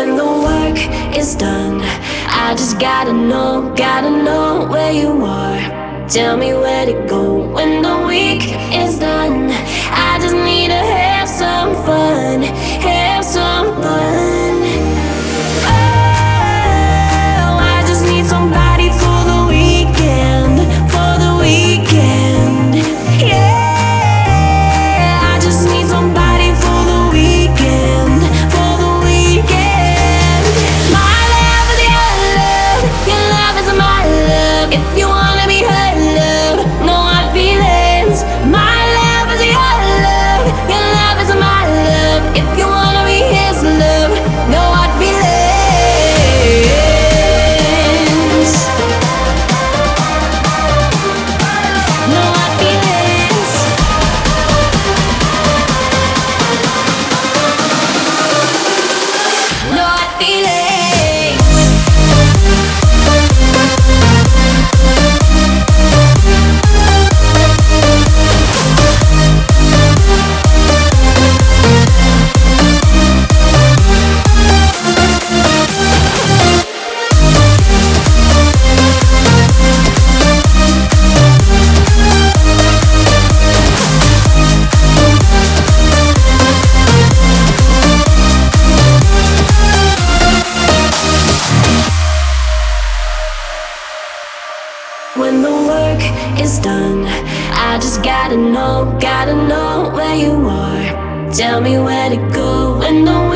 When the work is done, I just gotta know, gotta know where you are. Tell me where to go when the week is done. I just need to have y gotta know, gotta know where you are. Tell me where to go and don't